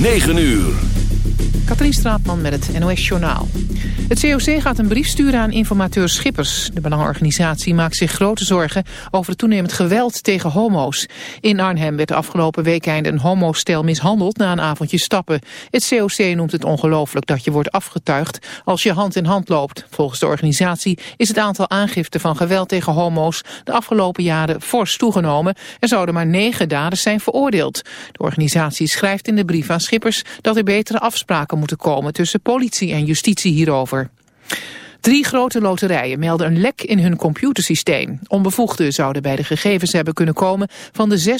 9 uur. Katrien Straatman met het NOS Journaal. Het COC gaat een brief sturen aan informateur Schippers. De belangenorganisatie maakt zich grote zorgen over het toenemend geweld tegen homo's. In Arnhem werd de afgelopen weekend een homostel mishandeld na een avondje stappen. Het COC noemt het ongelooflijk dat je wordt afgetuigd als je hand in hand loopt. Volgens de organisatie is het aantal aangiften van geweld tegen homo's de afgelopen jaren fors toegenomen. Er zouden maar negen daders zijn veroordeeld. De organisatie schrijft in de brief aan Schippers dat er betere afspraken moeten komen tussen politie en justitie hierover. Drie grote loterijen melden een lek in hun computersysteem. Onbevoegden zouden bij de gegevens hebben kunnen komen van de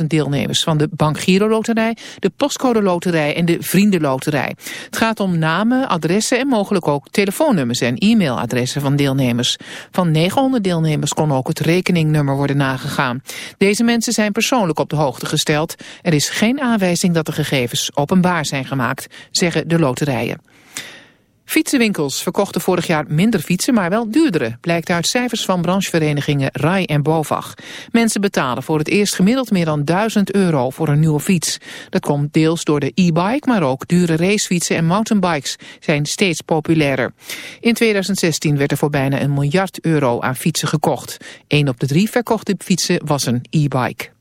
600.000 deelnemers van de Bank Giro Loterij, de Postcode Loterij en de Vriendenloterij. Het gaat om namen, adressen en mogelijk ook telefoonnummers en e-mailadressen van deelnemers. Van 900 deelnemers kon ook het rekeningnummer worden nagegaan. Deze mensen zijn persoonlijk op de hoogte gesteld. Er is geen aanwijzing dat de gegevens openbaar zijn gemaakt, zeggen de loterijen. Fietsenwinkels verkochten vorig jaar minder fietsen, maar wel duurdere, blijkt uit cijfers van brancheverenigingen RAI en BOVAG. Mensen betalen voor het eerst gemiddeld meer dan 1000 euro voor een nieuwe fiets. Dat komt deels door de e-bike, maar ook dure racefietsen en mountainbikes zijn steeds populairder. In 2016 werd er voor bijna een miljard euro aan fietsen gekocht. Een op de drie verkochte fietsen was een e-bike.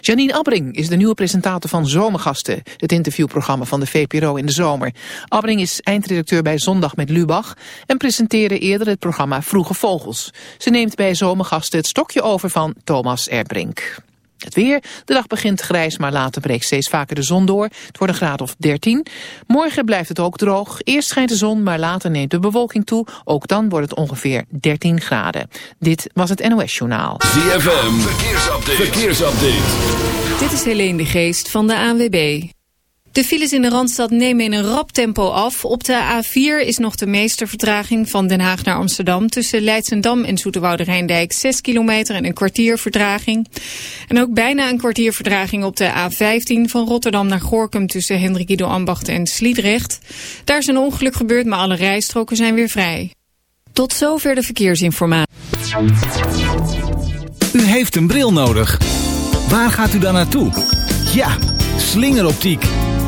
Janine Abbring is de nieuwe presentator van Zomergasten, het interviewprogramma van de VPRO in de zomer. Abbring is eindredacteur bij Zondag met Lubach en presenteerde eerder het programma Vroege Vogels. Ze neemt bij Zomergasten het stokje over van Thomas Erbrink. Het weer. De dag begint grijs, maar later breekt steeds vaker de zon door. Het wordt een graad of 13. Morgen blijft het ook droog. Eerst schijnt de zon, maar later neemt de bewolking toe. Ook dan wordt het ongeveer 13 graden. Dit was het NOS Journaal. ZFM. Verkeersupdate. Verkeersupdate. Dit is Helene de Geest van de ANWB. De files in de Randstad nemen in een rap tempo af. Op de A4 is nog de meeste vertraging van Den Haag naar Amsterdam... tussen Leidsendam en Zoeterwoude Rijndijk 6 kilometer en een kwartier vertraging. En ook bijna een kwartier vertraging op de A15 van Rotterdam naar Gorkum... tussen Hendrik Ido Ambacht en Sliedrecht. Daar is een ongeluk gebeurd, maar alle rijstroken zijn weer vrij. Tot zover de verkeersinformatie. U heeft een bril nodig. Waar gaat u dan naartoe? Ja, slingeroptiek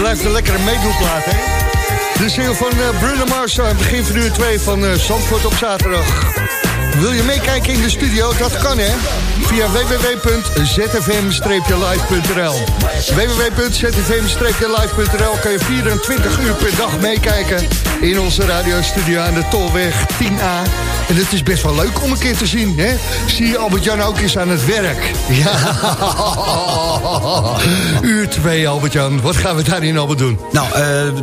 blijft een lekkere meedoelplaat, hè? De single van eh, Bruno Mars aan het begin van uur 2 van eh, Zandvoort op zaterdag. Wil je meekijken in de studio? Dat kan, hè? Via www.zfm-live.nl www.zfm-live.nl kan je 24 uur per dag meekijken in onze radiostudio aan de Tolweg 10A. En het is best wel leuk om een keer te zien, hè? Zie je Albert-Jan ook eens aan het werk. Ja. Uur 2, Albert-Jan. Wat gaan we daarin allemaal doen? Nou, eh,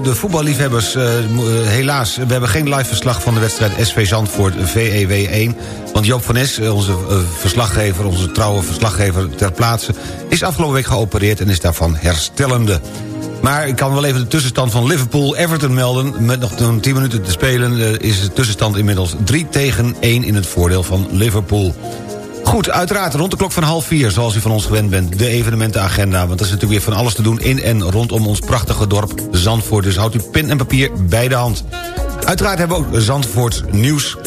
de voetballiefhebbers, eh, eh, helaas, we hebben geen live verslag van de wedstrijd SV Zandvoort VEW 1. Want Joop van eh, onze verslaggever, onze trouwe verslaggever ter plaatse... is afgelopen week geopereerd en is daarvan herstellende. Maar ik kan wel even de tussenstand van Liverpool-Everton melden. Met nog een 10 minuten te spelen eh, is de tussenstand inmiddels 3 tegen 1 in het voordeel van Liverpool. Goed, uiteraard rond de klok van half vier, zoals u van ons gewend bent... de evenementenagenda, want er is natuurlijk weer van alles te doen... in en rondom ons prachtige dorp Zandvoort. Dus houdt u pen en papier bij de hand. Uiteraard hebben we ook Zandvoort nieuws...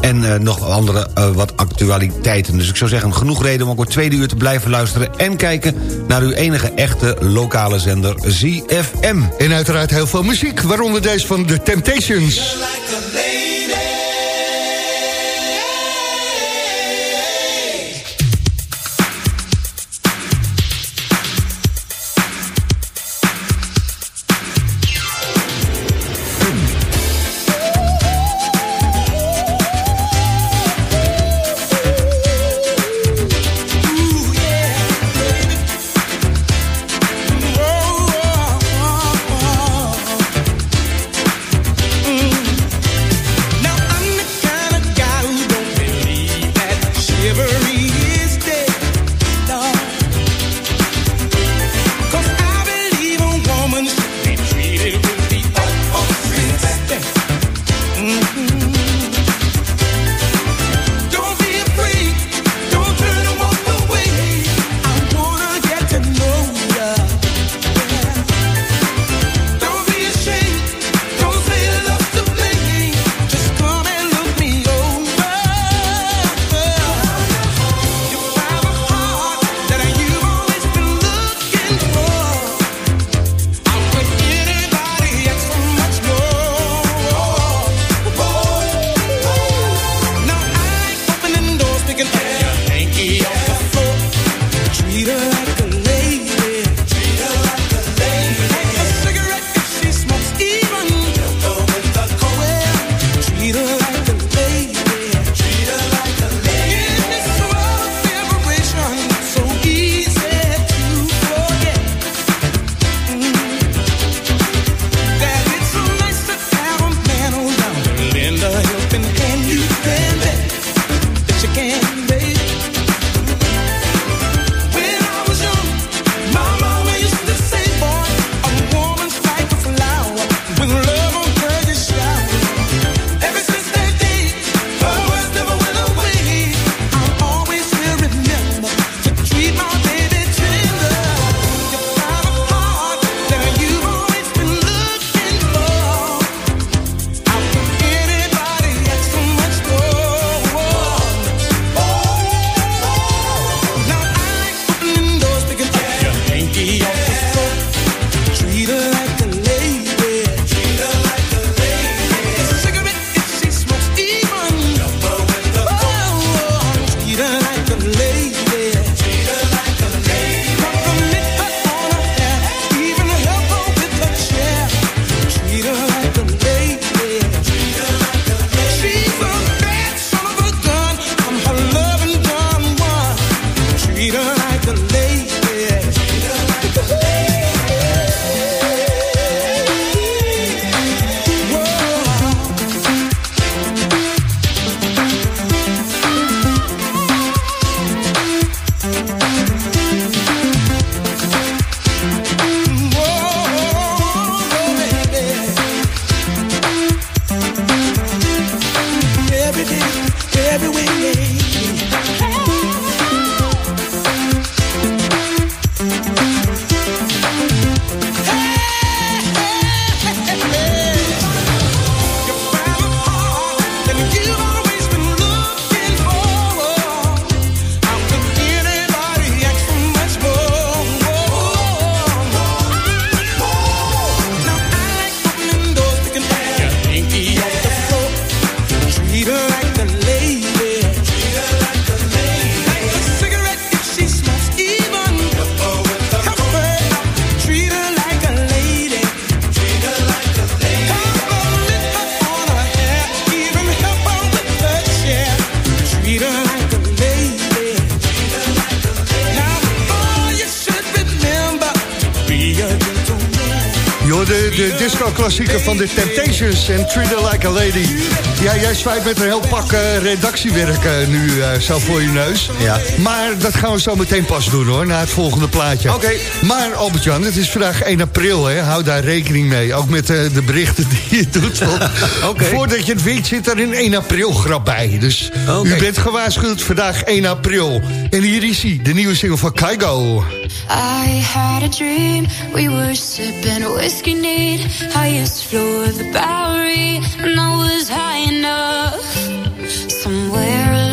en eh, nog andere eh, wat actualiteiten. Dus ik zou zeggen, genoeg reden om ook het tweede uur te blijven luisteren... en kijken naar uw enige echte lokale zender ZFM. En uiteraard heel veel muziek, waaronder deze van The Temptations. Van de Temptations en Treat Her Like a Lady. Jij zwaait met een heel pak eh, redactiewerk eh, nu eh, zo voor je neus. Ja. Maar dat gaan we zo meteen pas doen hoor, na het volgende plaatje. Oké. Maar Albert-Jan, het is vandaag 1 april, hè. hou daar rekening mee. Ook met eh, de berichten die je doet. Oké. Voordat je het weet zit er een 1 april grap bij. Dus u bent gewaarschuwd, vandaag 1 april. En hier is hij, de nieuwe single van Kaigo. I had a dream. We were sipping whiskey neat, highest floor of the Bowery, and I was high enough. enough. Somewhere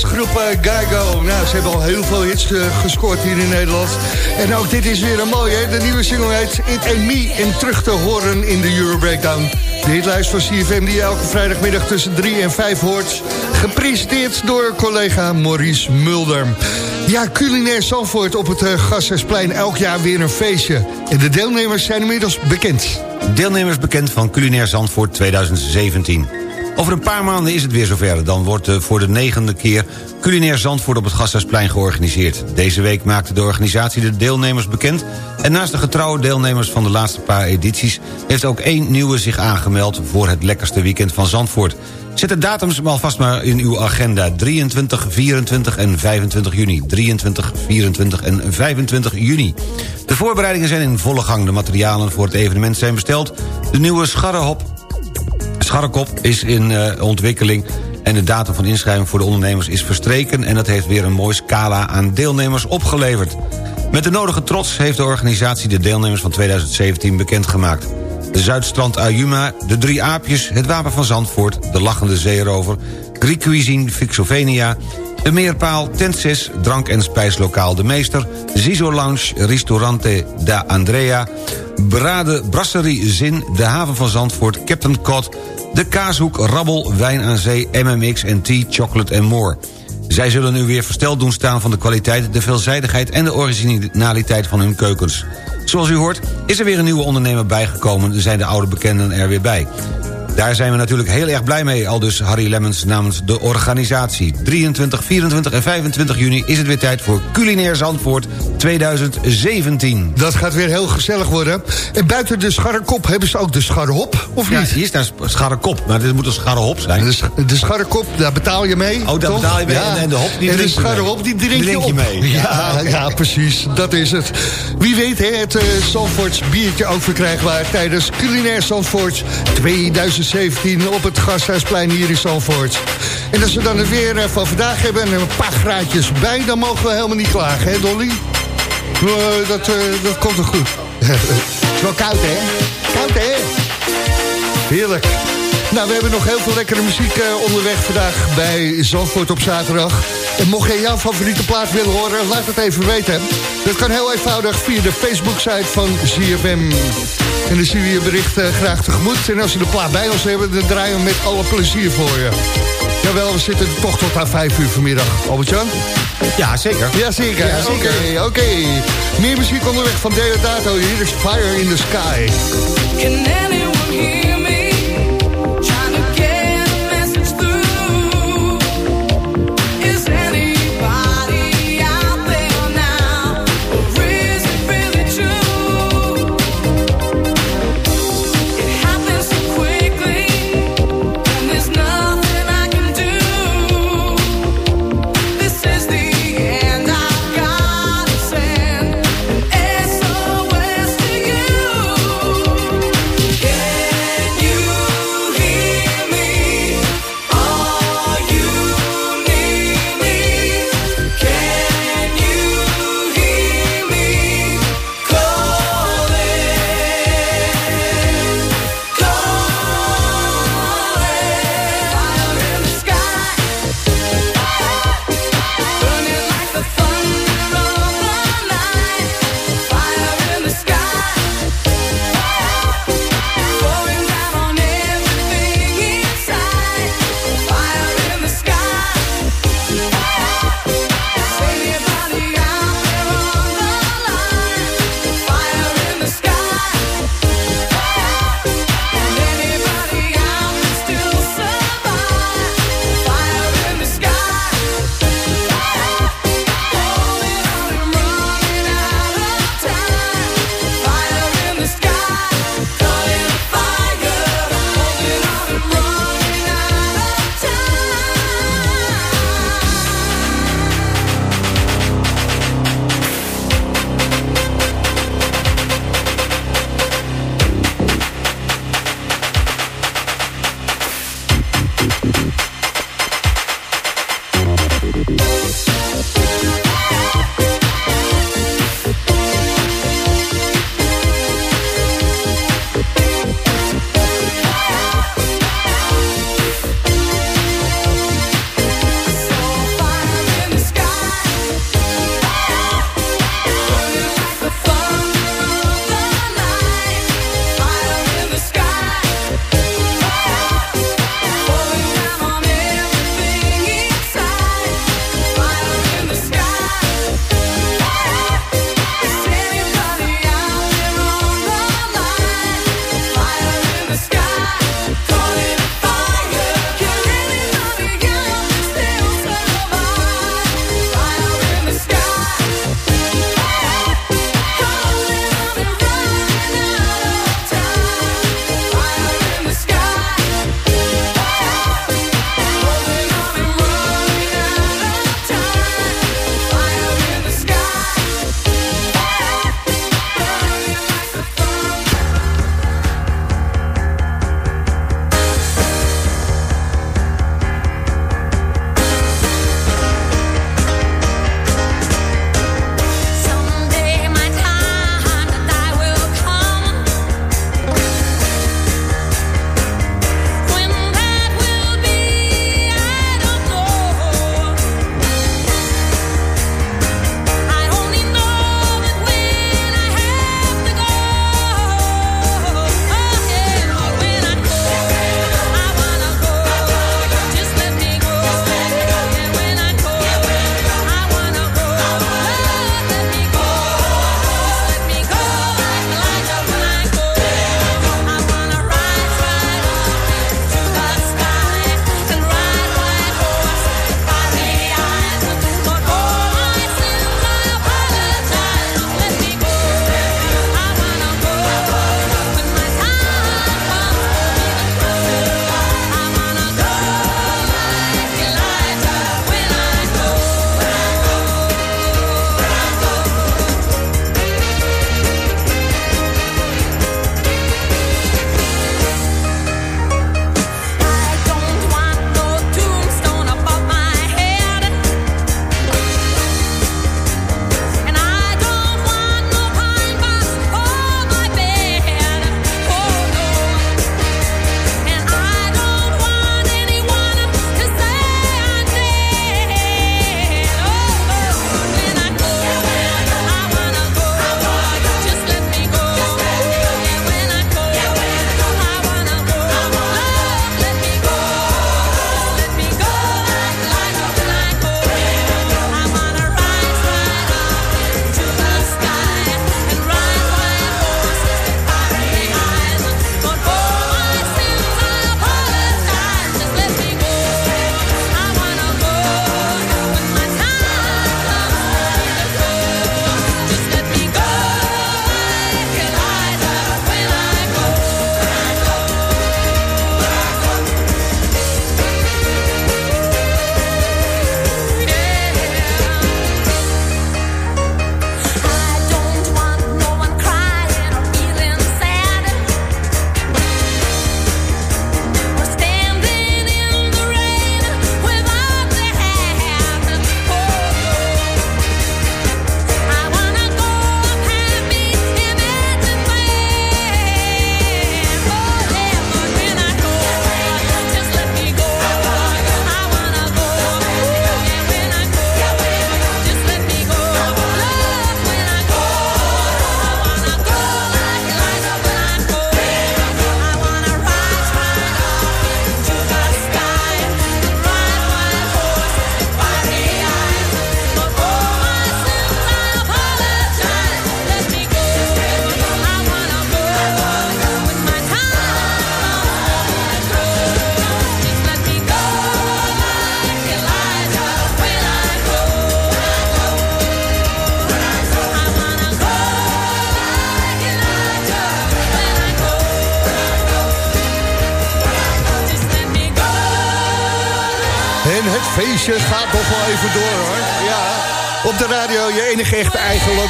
deze groep uh. Nou, ze hebben al heel veel hits eh, gescoord hier in Nederland. En ook dit is weer een mooie. De nieuwe single heet It Ain't Me en terug te horen in de Euro Breakdown. De hitlijst van CFM die je elke vrijdagmiddag tussen 3 en 5 hoort. Gepresenteerd door collega Maurice Mulder. Ja, culinair Zandvoort op het uh, Gasthuisplein elk jaar weer een feestje. En de deelnemers zijn inmiddels bekend. Deelnemers bekend van Culinair Zandvoort 2017. Over een paar maanden is het weer zover. Dan wordt eh, voor de negende keer Culinair Zandvoort op het Gasthuisplein georganiseerd. Deze week maakte de organisatie de deelnemers bekend... en naast de getrouwe deelnemers van de laatste paar edities... heeft ook één nieuwe zich aangemeld voor het lekkerste weekend van Zandvoort. Zet de datums alvast maar in uw agenda. 23, 24 en 25 juni. 23, 24 en 25 juni. De voorbereidingen zijn in volle gang. De materialen voor het evenement zijn besteld. De nieuwe scharrehop Scharrekop is in uh, ontwikkeling en de datum van inschrijving voor de ondernemers is verstreken... en dat heeft weer een mooi scala aan deelnemers opgeleverd. Met de nodige trots heeft de organisatie de deelnemers van 2017 bekendgemaakt. De Zuidstrand Ayuma, de Drie Aapjes, het Wapen van Zandvoort... de Lachende Zeerover, Greek Cuisine Fixovenia... de Meerpaal, Tent 6, Drank- en Spijslokaal De Meester... Zizo Lounge, Ristorante da Andrea... Brade Brasserie Zin, de haven van Zandvoort, Captain Cod... de Kaashoek, Rabbel, Wijn aan Zee, MMX en Tea, Chocolate and More. Zij zullen u weer versteld doen staan van de kwaliteit... de veelzijdigheid en de originaliteit van hun keukens. Zoals u hoort is er weer een nieuwe ondernemer bijgekomen... zijn de oude bekenden er weer bij. Daar zijn we natuurlijk heel erg blij mee, al dus Harry Lemmens namens de organisatie. 23, 24 en 25 juni is het weer tijd voor Culinair Zandvoort 2017. Dat gaat weer heel gezellig worden. En buiten de scharrekop hebben ze ook de scharrehop, of Ja, niet? hier staat scharrekop, maar dit moet een scharrehop zijn. De, sch- de scharrekop, daar betaal je mee. Oh, daar betaal je mee. En- en de hop, die en de drink je mee. scharrehop, die drink, Drink je, mee. Ja, ja, precies. Dat is het. Wie weet, hè, het uh, Zandvoorts biertje ook verkrijgbaar... tijdens Culinair Zandvoort 2017 op het Gasthuisplein hier in Zandvoort. En als we dan het weer eh, van vandaag hebben en een paar graadjes bij... dan mogen we helemaal niet klagen, hè Dolly? Eh, dat, eh, dat komt toch goed. het is wel koud, hè? Koud, hè? Heerlijk. Nou, we hebben nog heel veel lekkere muziek onderweg vandaag bij Zandvoort op zaterdag. En mocht je jouw favoriete plaat willen horen, laat het even weten. Dat kan heel eenvoudig via de Facebook-site van ZFM. En dan zien we je bericht eh, graag tegemoet. En als we de plaat bij ons hebben, dan draaien we met alle plezier voor je. Jawel, we zitten toch tot aan 5 uur vanmiddag. Albert-Jan? Ja, zeker. Ja, zeker. Ja, zeker. Oké, oké. Meer muziek onderweg van Deodato. Hier is Fire in the Sky. Can anyone hear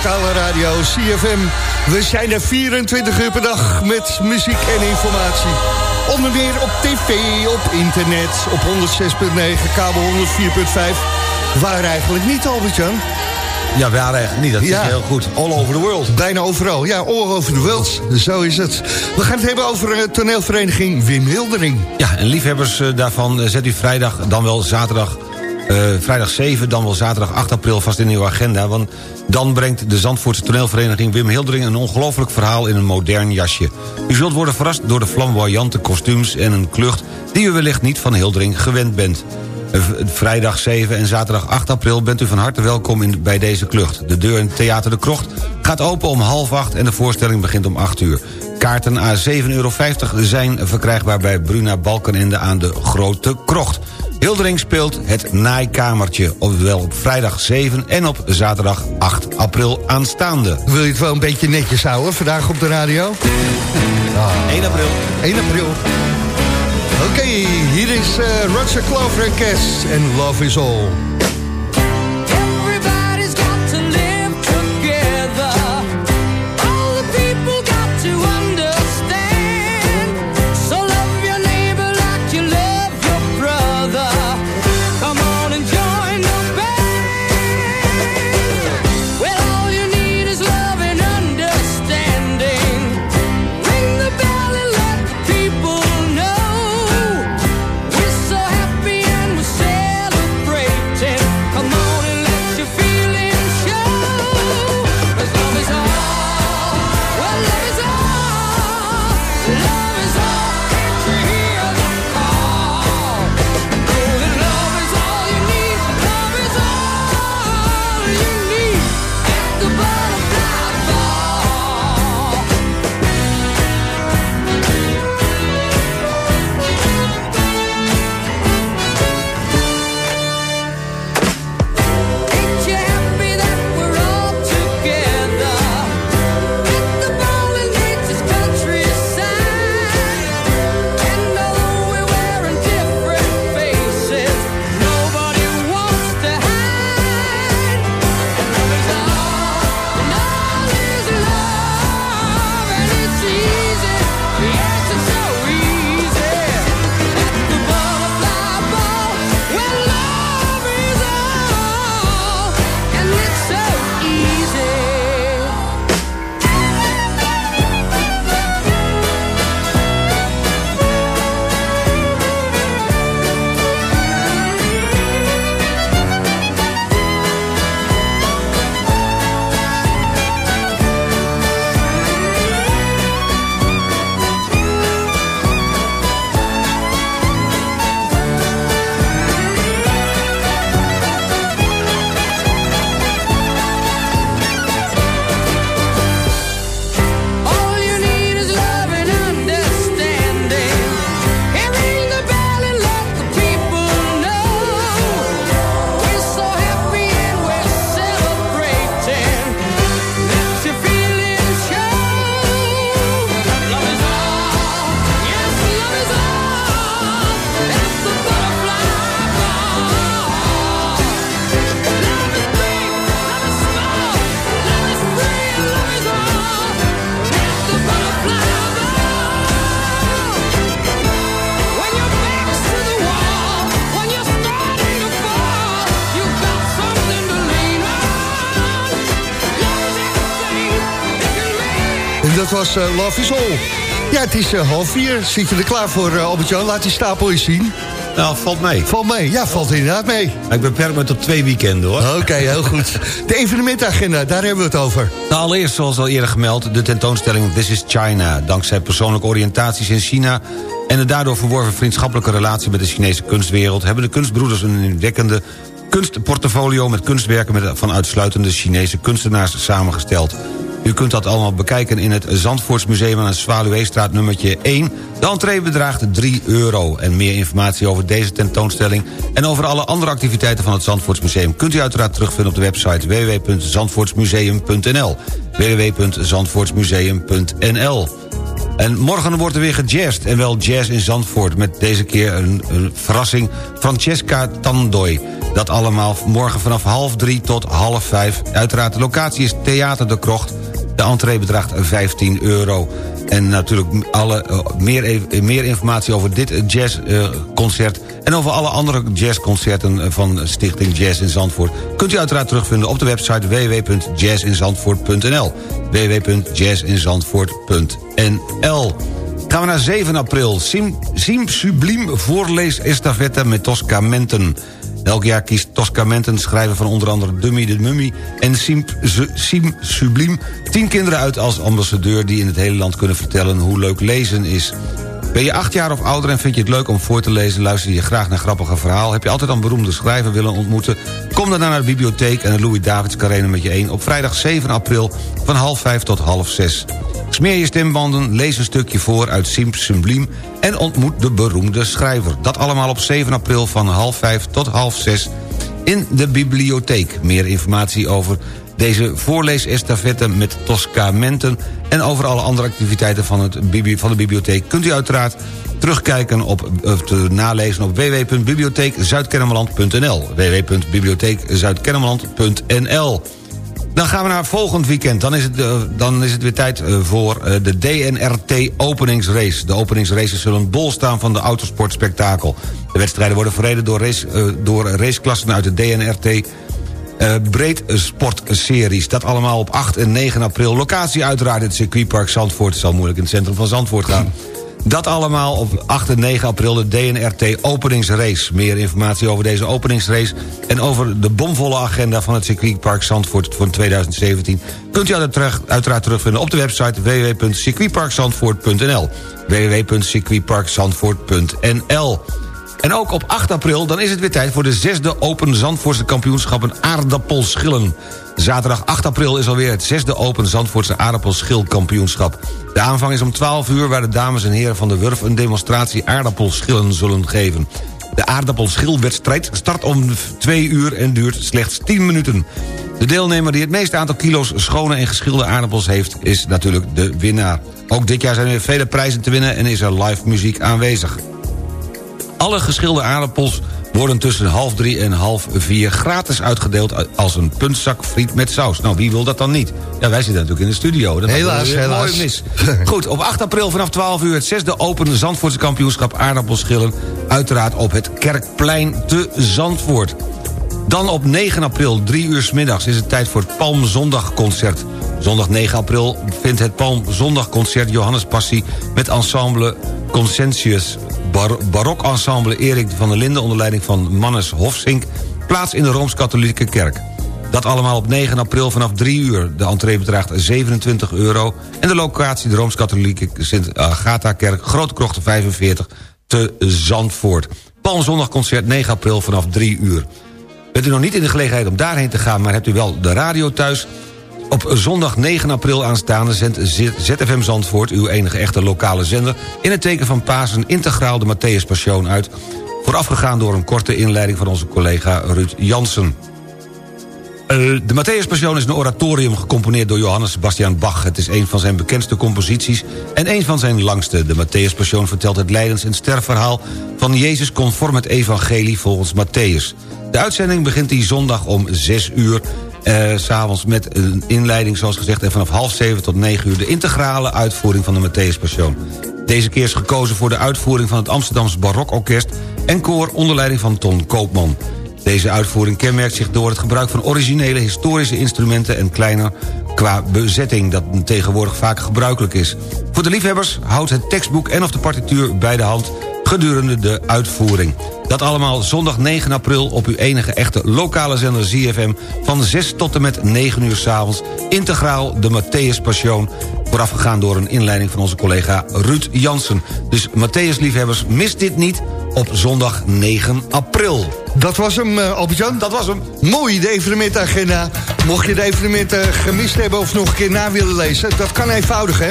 lokale radio, CFM. We zijn er 24 uur per dag met muziek en informatie. Onder meer op tv, op internet, op 106.9, kabel 104.5. Waar eigenlijk niet, Albert-Jan? Ja, waar eigenlijk niet. Dat is heel goed. All over the world. Bijna overal. Ja, all over the world. Zo is het. We gaan het hebben over uh, toneelvereniging Wim Hildering. Ja, en liefhebbers uh, daarvan uh, zet u vrijdag, dan wel zaterdag... vrijdag 7, dan wel zaterdag 8 april vast in uw agenda... want dan brengt de Zandvoortse toneelvereniging Wim Hildering... een ongelooflijk verhaal in een modern jasje. U zult worden verrast door de flamboyante kostuums en een klucht... die u wellicht niet van Hildering gewend bent. Vrijdag 7 en zaterdag 8 april bent u van harte welkom in, bij deze klucht. De deur in Theater de Krocht gaat open om half acht en de voorstelling begint om 8 uur. Kaarten a 7,50 euro zijn verkrijgbaar bij Bruna Balkenende aan de Grote Krocht. Hildering speelt het naaikamertje, ofwel op vrijdag 7 en op zaterdag 8 april aanstaande. Wil je het wel een beetje netjes houden vandaag op de radio? Ah. 1 april. 1 april. Oké, okay, hier is uh, Roger Clover en Cass en Love is All. Was uh, Love is All. Ja, het is uh, half vier. Zit je er klaar voor, uh, Albert-Jan? Laat die stapel eens zien. Nou, valt mee. Valt mee, ja, valt inderdaad mee. Ik beperk me tot twee weekenden, hoor. Oké, okay, heel goed. De evenementagenda, daar hebben we het over. Nou, allereerst, zoals al eerder gemeld, de tentoonstelling This is China. Dankzij persoonlijke oriëntaties in China... en de daardoor verworven vriendschappelijke relatie met de Chinese kunstwereld... hebben de kunstbroeders een indwekkende kunstportfolio... met kunstwerken van uitsluitende Chinese kunstenaars samengesteld. U kunt dat allemaal bekijken in het Zandvoortsmuseum aan de Zwaluweestraat nummertje 1. De entree bedraagt 3 euro. En meer informatie over deze tentoonstelling... en over alle andere activiteiten van het Zandvoortsmuseum... kunt u uiteraard terugvinden op de website www.zandvoortsmuseum.nl www.zandvoortsmuseum.nl En morgen wordt er weer gejazzed en wel jazz in Zandvoort... met deze keer een, een verrassing Francesca Tandoy. Dat allemaal morgen vanaf half drie tot half vijf. Uiteraard de locatie is Theater de Krocht. De entree bedraagt 15 euro. En natuurlijk alle, uh, meer, meer informatie over dit jazzconcert... Uh, en over alle andere jazzconcerten van Stichting Jazz in Zandvoort... kunt u uiteraard terugvinden op de website www.jazzinzandvoort.nl www.jazzinzandvoort.nl Gaan we naar 7 april. Sim, Sim Subliem voorlees estafette met Toscamenten. Elk jaar kiest Toscamenten, schrijver van onder andere Dummy de Mummy... en Sim, Sim Subliem tien kinderen uit als ambassadeur... die in het hele land kunnen vertellen hoe leuk lezen is. Ben je acht jaar of ouder en vind je het leuk om voor te lezen... luister je graag naar grappige verhaal... heb je altijd een beroemde schrijver willen ontmoeten... kom dan naar de bibliotheek en de Louis Davids met je 1... op vrijdag 7 april van half 5 tot half 6. Smeer je stembanden, lees een stukje voor uit Simp Subliem... en ontmoet de beroemde schrijver. Dat allemaal op 7 april van half 5 tot half 6 in de bibliotheek. Meer informatie over deze voorleesestafette met Toscamenten... en over alle andere activiteiten van, het, van de bibliotheek... kunt u uiteraard terugkijken op, of te nalezen op www.bibliotheekzuidkennemerland.nl www.bibliotheekzuidkennemerland.nl dan gaan we naar volgend weekend. Dan is het, uh, dan is het weer tijd uh, voor uh, de DNRT openingsrace. De openingsraces zullen bol staan van de autosportspektakel. De wedstrijden worden verreden door, door raceklassen uit de DNRT... Uh, breedsportseries. Dat allemaal op 8 en 9 april. Locatie uiteraard het circuitpark Zandvoort. Het zal moeilijk in het centrum van Zandvoort gaan. Dat allemaal op 8 en 9 april de DNRT openingsrace. Meer informatie over deze openingsrace... en over de bomvolle agenda van het circuitpark Zandvoort van 2017... kunt u uiteraard terugvinden op de website www.circuitparkzandvoort.nl www.circuitparkzandvoort.nl en ook op 8 april, dan is het weer tijd voor de zesde Open Zandvoortse kampioenschappen aardappelschillen. Zaterdag 8 april is alweer het zesde Open Zandvoortse aardappelschilkampioenschap. De aanvang is om 12 uur waar de dames en heren van de Wurf... een demonstratie aardappelschillen zullen geven. De aardappelschilwedstrijd start om 2 uur en duurt slechts 10 minuten. De deelnemer die het meeste aantal kilo's schone en geschilde aardappels heeft... is natuurlijk de winnaar. Ook dit jaar zijn er vele prijzen te winnen en is er live muziek aanwezig. Alle geschilde aardappels worden tussen half drie en half vier gratis uitgedeeld... als een puntzak friet met saus. Nou, wie wil dat dan niet? Ja, wij zitten natuurlijk in de studio. Dat helaas, helaas. Mooi mis. Goed, op 8 april vanaf 12 uur... het zesde Open Zandvoortse kampioenschap aardappelschillen... uiteraard op het Kerkplein te Zandvoort. Dan op 9 april, 3 uur s middags, is het tijd voor het Palmzondagconcert. Zondag 9 april vindt het Palmzondagconcert Johannes Passie... met ensemble Consensus bar barokensemble Erik van der Linden... onder leiding van Mannes Hofsink... plaats in de Rooms-Katholieke Kerk. Dat allemaal op 9 april vanaf 3 uur. De entree bedraagt 27 euro. En de locatie de Rooms-Katholieke Sint-Agatha-kerk... Grote Krochten 45 te Zandvoort. Palmzondagconcert 9 april vanaf 3 uur. Bent u nog niet in de gelegenheid om daarheen te gaan... maar hebt u wel de radio thuis... Op zondag 9 april aanstaande zendt ZFM Zandvoort... uw enige echte lokale zender... in het teken van Pasen integraal de Matthäus uit... voorafgegaan door een korte inleiding van onze collega Ruud Jansen. Eh, de Matthäus is een oratorium gecomponeerd door Johannes Sebastian Bach. Het is een van zijn bekendste composities en een van zijn langste. De Matthäus vertelt het lijdens- en sterfverhaal van Jezus... conform het evangelie volgens Matthäus. De uitzending begint die zondag om 6 uur uh, S'avonds met een inleiding, zoals gezegd... en vanaf half zeven tot negen uur de integrale uitvoering van de Matthäus Passion. Deze keer is gekozen voor de uitvoering van het Amsterdamse Barokorkest... en koor onder leiding van Ton Koopman. Deze uitvoering kenmerkt zich door het gebruik van originele historische instrumenten... en kleiner qua bezetting, dat tegenwoordig vaak gebruikelijk is. Voor de liefhebbers houdt het tekstboek en of de partituur bij de hand gedurende de uitvoering. Dat allemaal zondag 9 april op uw enige echte lokale zender ZFM... van 6 tot en met 9 uur s'avonds. Integraal de Matthäus Passion. Voorafgegaan door een inleiding van onze collega Ruud Jansen. Dus Matthäus-liefhebbers, mis dit niet op zondag 9 april. Dat was hem, uh, Albert-Jan. Dat was hem. Mooi, de evenementagenda. Mocht je de evenementen gemist hebben of nog een keer na willen lezen... dat kan eenvoudig, hè?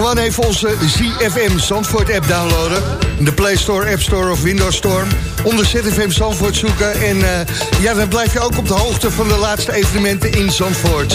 Gewoon even onze ZFM Zandvoort app downloaden. De Play Store, App Store of Windows Store. Onder ZFM Zandvoort zoeken. En uh, ja, dan blijf je ook op de hoogte van de laatste evenementen in Zandvoort.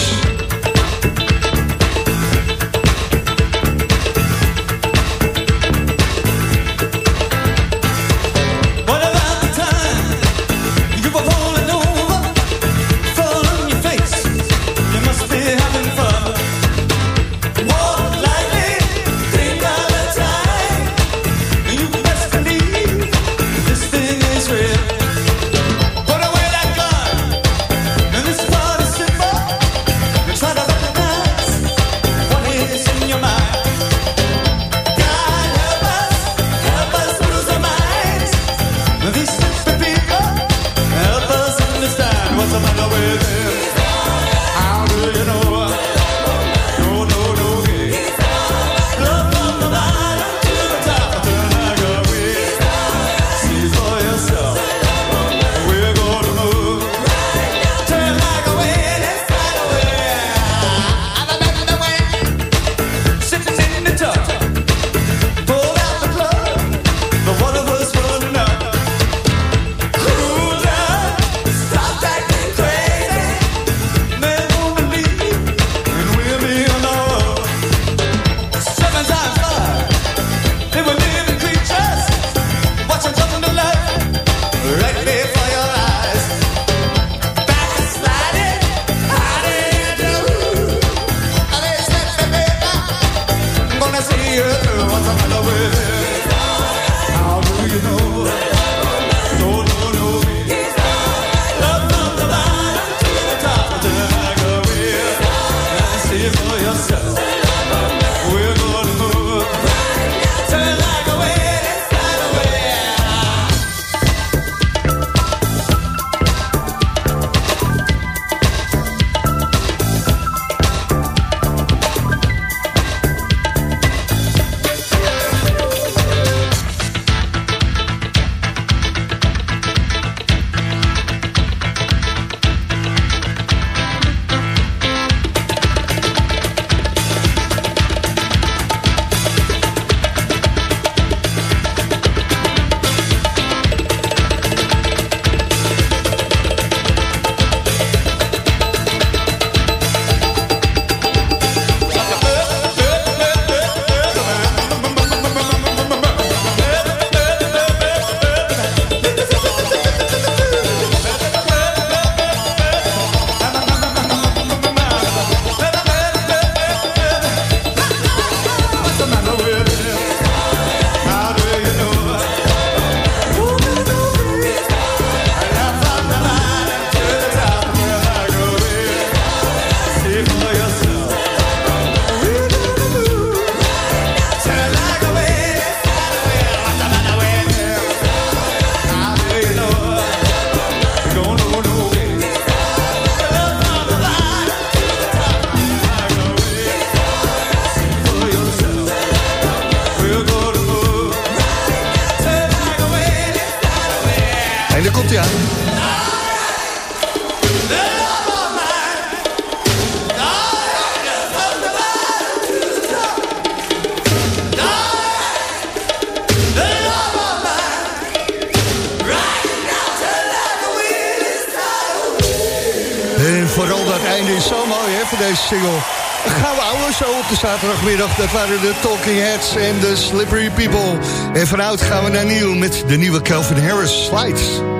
vooral dat einde is zo mooi hè, voor deze single. Gouden ouwe zo op de zaterdagmiddag. Dat waren de Talking Heads en de Slippery People. En vanuit gaan we naar Nieuw met de nieuwe Calvin Harris Slides.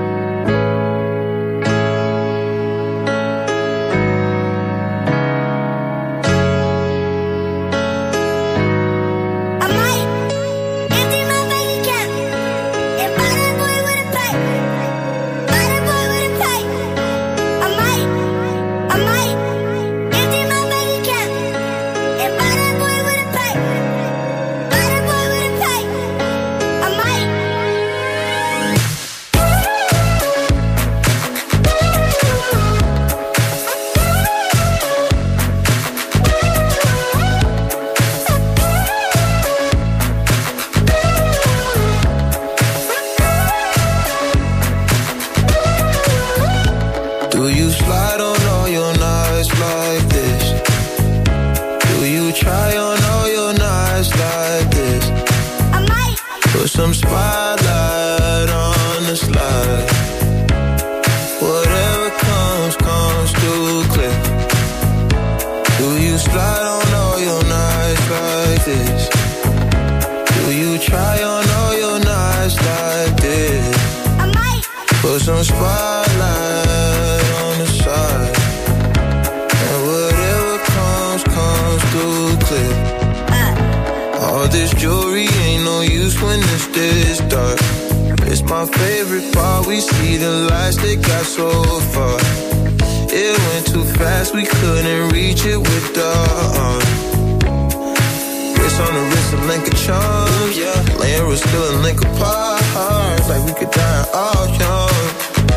all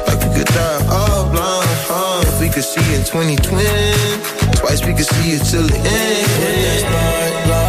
like we could die all blind. Huh? If we could see in 2020, twice we could see it till the end.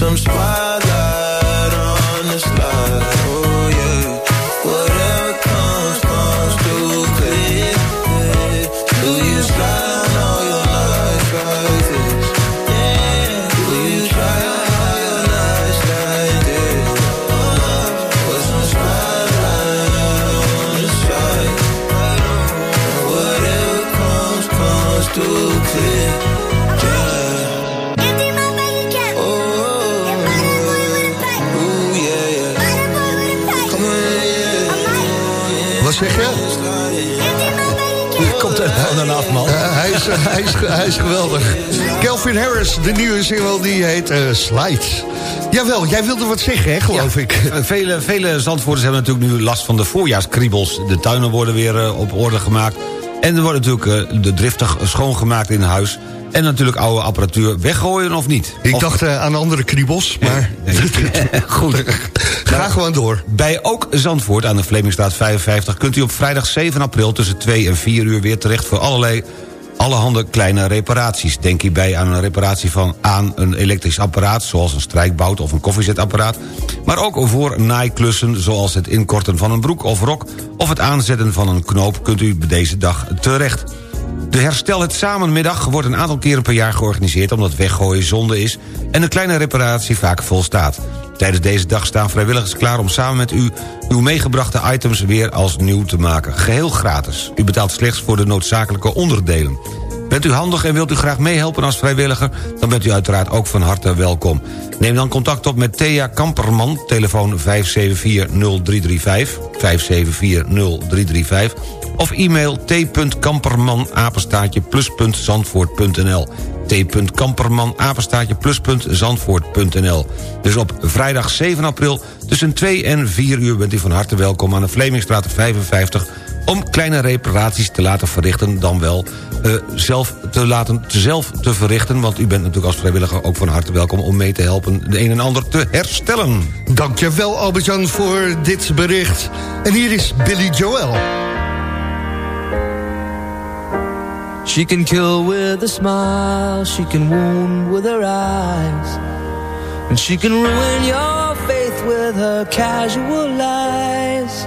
some spot Wat zeg je? Komt er gewoon af, man. Hij, is, hij, is, hij is geweldig. Kelvin Harris, de nieuwe single, die heet eh, Slides. Jawel, jij wilde wat zeggen, hè, geloof ik. Eh, Vele, vele Zandvoorters hebben natuurlijk nu last van de voorjaarskriebels. De tuinen worden weer eh, op orde gemaakt. En er wordt natuurlijk de driftig schoongemaakt in huis. En natuurlijk oude apparatuur weggooien of niet. Ik Of- dacht eh, aan andere kriebels, maar Goed. Ga gewoon door. Bij ook Zandvoort aan de Vlemingstraat 55... kunt u op vrijdag 7 april tussen 2 en 4 uur weer terecht... voor allerlei allerhande kleine reparaties. Denk hierbij aan een reparatie van aan een elektrisch apparaat... zoals een strijkbout of een koffiezetapparaat... maar ook voor naaiklussen zoals het inkorten van een broek of rok... of het aanzetten van een knoop kunt u deze dag terecht. De Herstel het Samenmiddag wordt een aantal keren per jaar georganiseerd... omdat weggooien zonde is en een kleine reparatie vaak volstaat. Tijdens deze dag staan vrijwilligers klaar om samen met u... uw meegebrachte items weer als nieuw te maken. Geheel gratis. U betaalt slechts voor de noodzakelijke onderdelen. Bent u handig en wilt u graag meehelpen als vrijwilliger... dan bent u uiteraard ook van harte welkom. Neem dan contact op met Thea Kamperman, telefoon 5740335... 5740335 of e-mail t.kamperman apenstaatje plus.zandvoort.nl t.kamperman apenstaatje plus.zandvoort.nl Dus op vrijdag 7 april tussen 2 en 4 uur bent u van harte welkom aan de Vlemingstraat 55 om kleine reparaties te laten verrichten... dan wel eh, zelf te laten zelf te verrichten... want u bent natuurlijk als vrijwilliger ook van harte welkom... om mee te helpen de een en ander te herstellen. Dankjewel Albert-Jan voor dit bericht. En hier is Billy Joel. She can kill with a smile, she can wound with her eyes. And she can ruin your faith with her casual lies.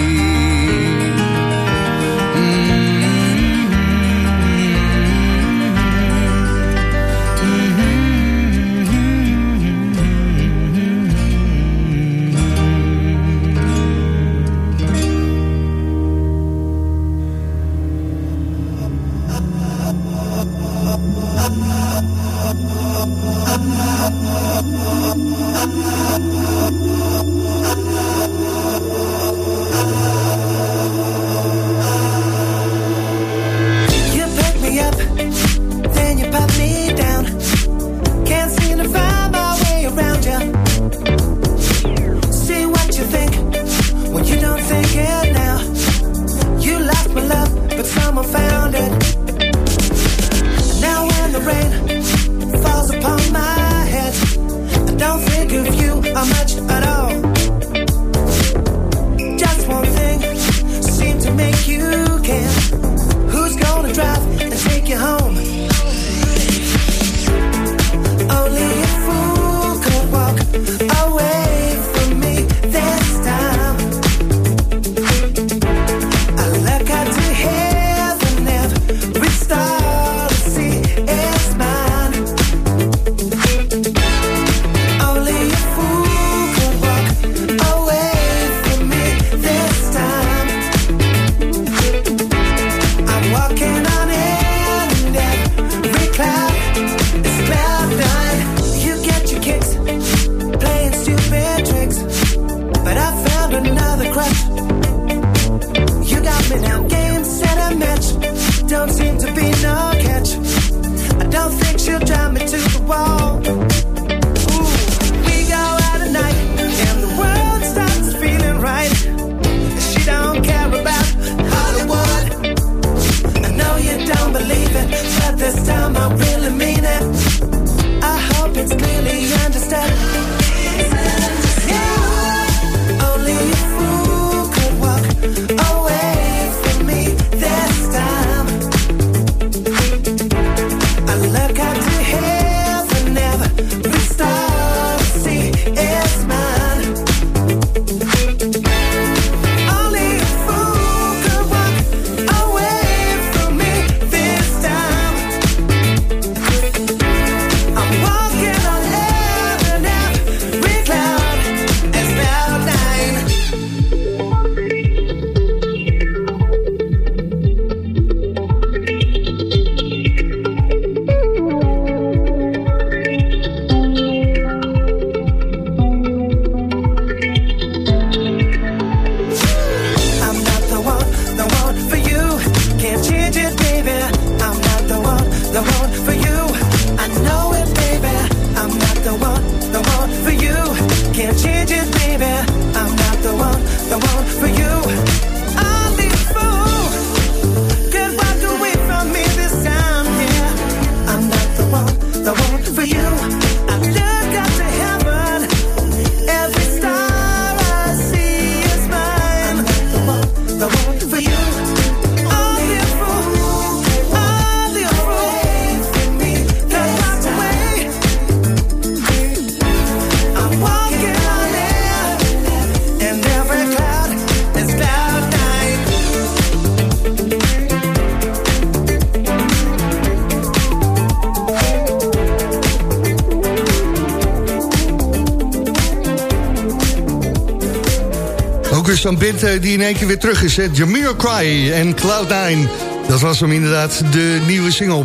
Eh, die in één keer weer terug is. Jamiroquai en Cloud9. Dat was hem inderdaad, de nieuwe single.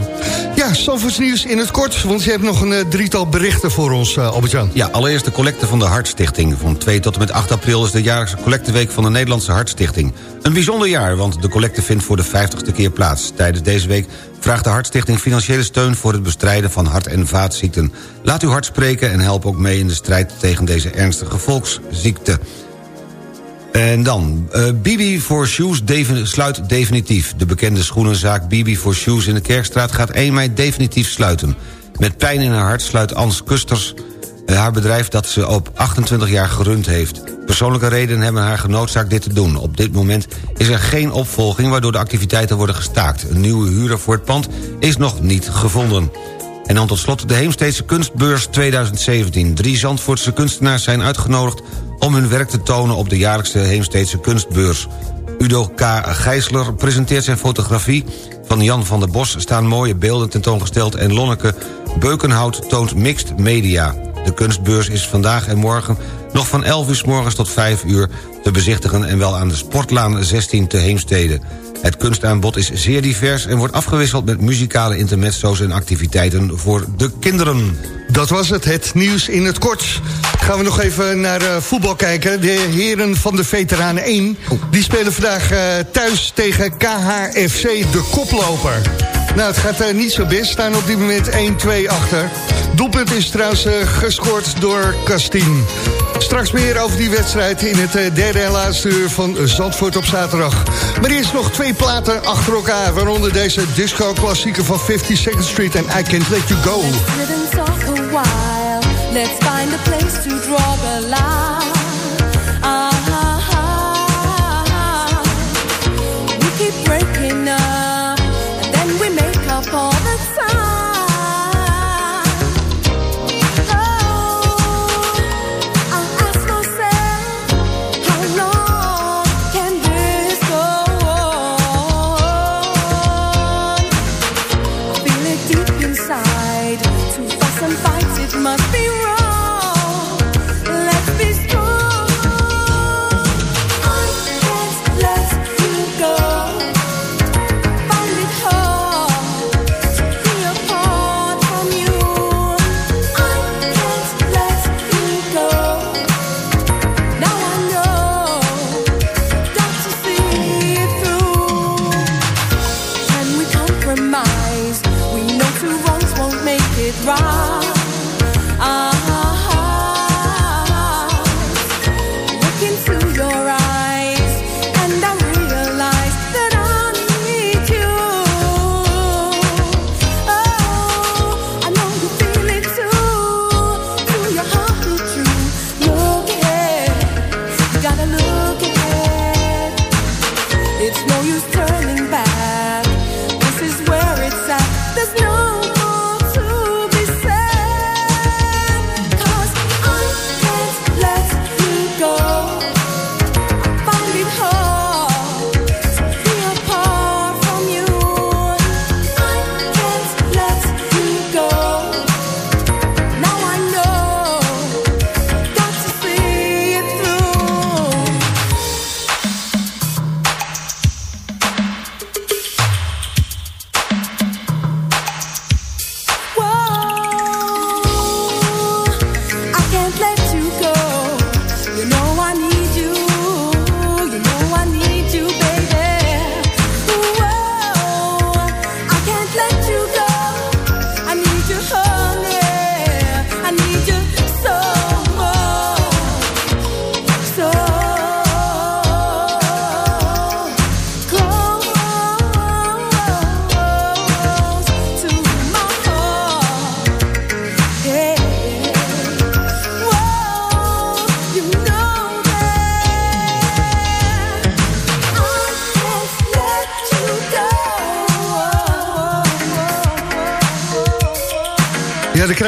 Ja, Sanfords nieuws in het kort, want je hebt nog een eh, drietal berichten voor ons, eh, Albert-Jan. Ja, allereerst de collecte van de Hartstichting. Van 2 tot en met 8 april is de jaarlijkse collecteweek van de Nederlandse Hartstichting. Een bijzonder jaar, want de collecte vindt voor de 50ste keer plaats. Tijdens deze week vraagt de Hartstichting financiële steun... voor het bestrijden van hart- en vaatziekten. Laat uw hart spreken en help ook mee in de strijd tegen deze ernstige volksziekte. En dan, eh, Bibi for Shoes sluit definitief. De bekende schoenenzaak Bibi for Shoes in de Kerkstraat gaat 1 mei definitief sluiten. Met pijn in haar hart sluit Ans Kusters eh, haar bedrijf dat ze op 28 jaar gerund heeft. Persoonlijke redenen hebben haar genoodzaakt dit te doen. Op dit moment is er geen opvolging waardoor de activiteiten worden gestaakt. Een nieuwe huurder voor het pand is nog niet gevonden. En dan tot slot de Heemsteedse Kunstbeurs 2017. Drie Zandvoortse kunstenaars zijn uitgenodigd om hun werk te tonen op de jaarlijkse Heemsteedse Kunstbeurs. Udo K. Gijsler presenteert zijn fotografie. Van Jan van der Bos staan mooie beelden tentoongesteld... en Lonneke Beukenhout toont mixed media. De kunstbeurs is vandaag en morgen nog van 11 uur s morgens tot 5 uur te bezichtigen... en wel aan de Sportlaan 16 te Heemstede. Het kunstaanbod is zeer divers en wordt afgewisseld met muzikale intermezzo's en activiteiten voor de kinderen. Dat was het, het nieuws in het kort. Gaan we nog even naar uh, voetbal kijken. De heren van de Veteranen 1, die spelen vandaag uh, thuis tegen KHFC, de koploper. Nou, het gaat uh, niet zo best, staan op dit moment 1-2 achter. Doelpunt is trouwens gescoord door Kastien. Straks meer over die wedstrijd in het derde en laatste uur van Zandvoort op zaterdag. Maar eerst nog twee platen achter elkaar, waaronder deze disco-klassieker van 50 Second Street en I Can't Let You Go. Let's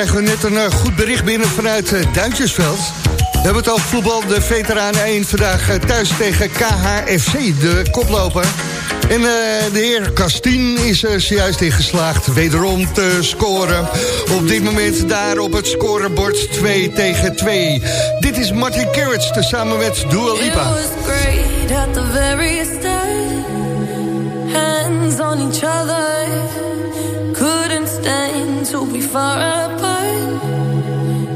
krijgen we net een eh, goed bericht binnen vanuit eh, Duintjesveld. We hebben het over voetbal, de Veteranen 1 vandaag eh, thuis tegen KHFC, de koploper. En de heer Kastien is er zojuist in geslaagd wederom te scoren. Op dit moment daar op het scorebord 2 tegen 2. Dit is Martin Garrix samen met Dua Lipa. Hands on each other. To be far apart.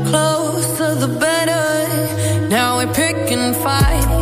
Closer the better. Now we're picking fights